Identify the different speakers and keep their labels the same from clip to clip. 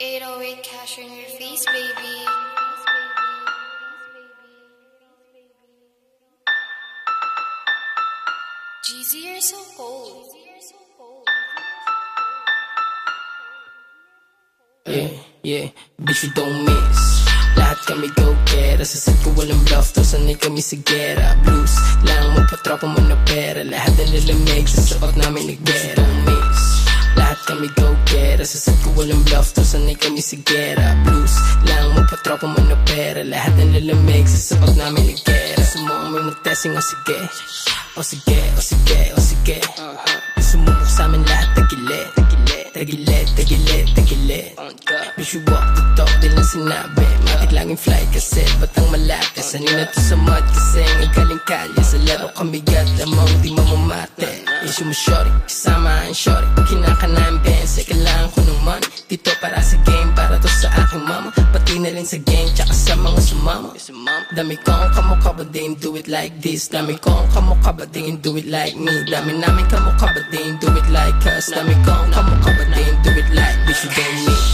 Speaker 1: 808 cash in your face, baby. Jeezy, you're so cold.
Speaker 2: Yeah, yeah, bitch you don't miss. Lahat kami go-gera Sa set ko walang bluff To sanay kami sa gera Blues lang magpatropa mo na pera Lahat na lalamig Sa suot namin nagbera Don't miss kami go-gera Sa set ko walang bluff To sanay kami sa gera Blues lang magpatropa mo na pera Lahat na lalamig Sa suot namin nagbera Gusto mo kami mag-testing O sige O sige, o sige, o sige Sumubok sa amin lahat tagilid Tagilid, tagilid, tagilid Bitch you walk the talk, di lang sinabi Matik laging fly kasi ba't ang malate. Sanay na to sa mud kasi ang galing kalye Sa laro kami gat, amang di mamamate Issue mo shorty, kasama ang shorty. Kinakanayan bense, kailangan ko ng money. Dito para sa game, para to sa aking mama. Pati na rin sa gang, tsaka sa mga sumama. Dami ko ang kamukha ba di ain't do it like this. Dami ko ang kamukha ba di ain't do it like me. Dami namin kamukha ba di ain't do it like us. Dami ko ang kamukha ba di ain't do it like bitch you don't miss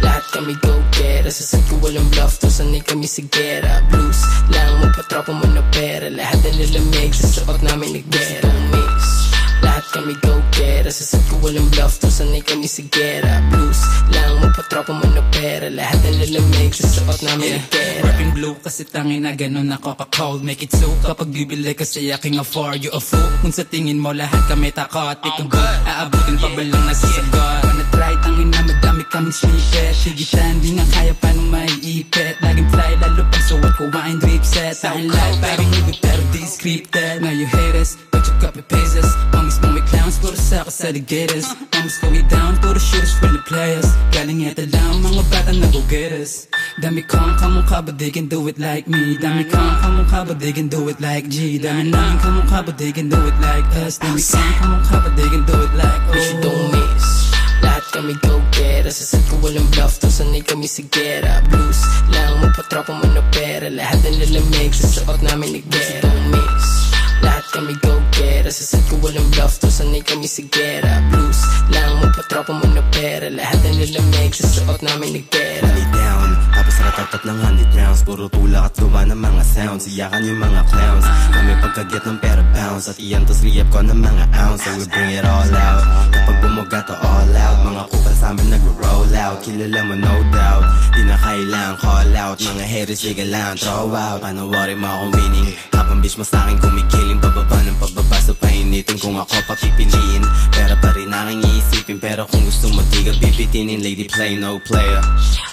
Speaker 2: lahat kami go-gera Sa set ko walang bluff To sanay kami sa gera. Blues lang magpatropa mo na pera. Lahat na lalamig Sa suot namin nagbera Don't walang bluff To sanay kami sa gera. Blues lang magpatropa mo na pera. Lahat na lalamig Sa suot namin nagbera
Speaker 3: Rapping blue kasi tangin na ganun ako ka-cold Make it so. Kapag bibili kasi aking afford you a fool. Kung sa tingin mo lahat kami takot Itong good. aabutin pa ba lang nasasagot Wanna try tangin na madami kami snippet Sigitan di nga kaya paano maiipit. Laging fly lalo pag suwat ko wine drip set. Tangin live parang movie pero di scripted Now you hate us but you copy paste sa ka sa ligators Mamis ko we down puro shooters for the players Galing eto lang mga bata na go get us. Dami kong kamukha but they can do it like me. Dami kong kamukha but they can do it like G. Dami namin kamukha but they can do it like us. Dami kong kamukha but they can do it like
Speaker 2: Bitch you
Speaker 3: oh
Speaker 2: don't miss. Lahat kami go-gera Sa set ko walang bluff To sanay kami sa gera Blues lang magpatropa mo na pera Lahat na lalamig Sa suot namin nagbera Don't miss kami go-gera Sa set ko walang bluff To sanay kami sa gera Blues lang magpatropa mo na pera Lahat na lalamig Sa suot namin nagbera
Speaker 4: Money down Tapos ratatat ng 100 rounds Puro tulak at gawa ng mga sounds. Iyakan yung mga clowns. Kami pagkaget ng pera bounce. At iyan tos re ko ng mga ounce. So we bring it all out. Kapag bumuga to all out. Mga kupal sa amin nag-roll out. Kilala mo no doubt. Di na kailangan call out. Mga haters sige lang throw out. Panawari mo akong winning Habang bitch mo sa'kin kumikiling ako papipiliin Pera pa rin aking iisipin Pero kung gusto mo di ka bibitinin. Lady play no player.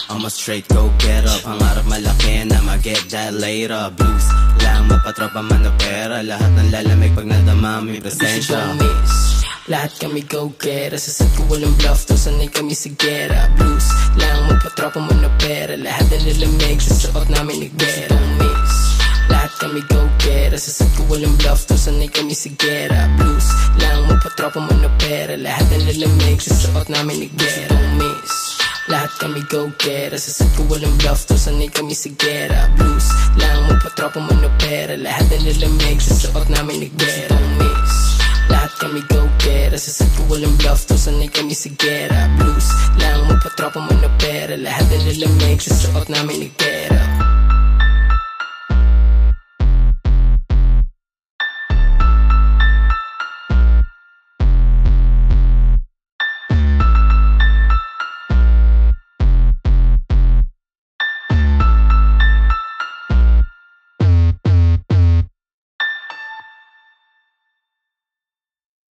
Speaker 4: I'm a straight go get up Pangarap malaki na mag-get that later. Blues lang mapatropa man na pera. Lahat ng lalamig pag nadama may presensya.
Speaker 2: miss. Lahat kami go-gera Sa set ko walang bluff To sanay kami sa gera. Blues lang magpatropa mo na pera. Lahat na lalamig Sa suot namin nagbera walang bluff To sanay kami sa gera Blues lang magpatropa mo na pera. Lahat na lalamig Sa suot namin nagbera Don't miss lahat kami go-gera Sa set ko walang bluff To sanay kami sa gera Blues lang magpatropa mo na pera. Lahat na lalamig Sa suot namin nagbera Don't miss lahat kami go-gera Sa set ko walang bluff To sanay kami sa gera Blues lang magpatropa mo na pera. Lahat na lalamig Sa suot namin nagbera